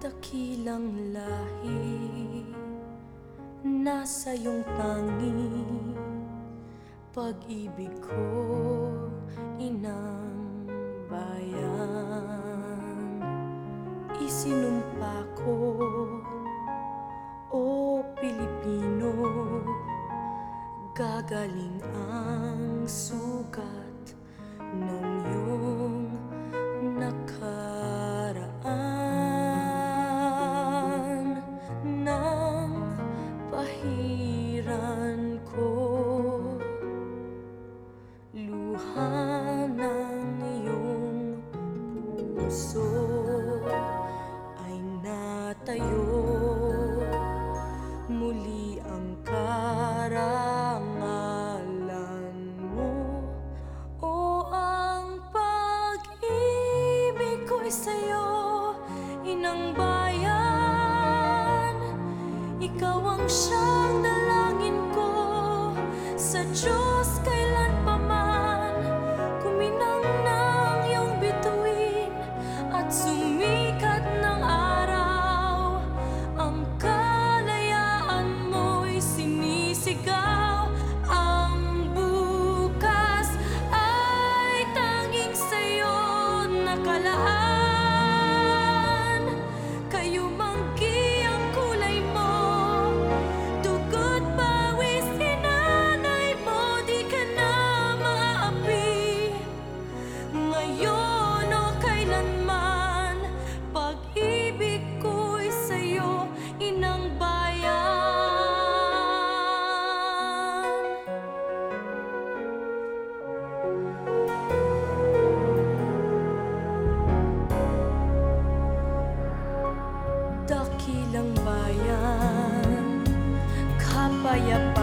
dakilang lahi Nasa iyong tangi Pag-ibig ko, inang bayan. Isinumpa ko, o Pilipino Gagaling ang sugat ng 个往生 dakilang bayan kapayapa